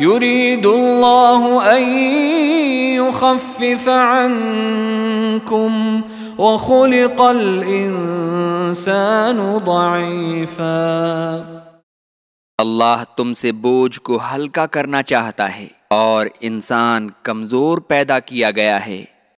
يريد الله أن يخفف عنكم وخلق الإنسان ضعيفا اللہ تم سے بوجھ کو ہلکا کرنا چاہتا ہے اور انسان کمزور پیدا کیا گیا ہے۔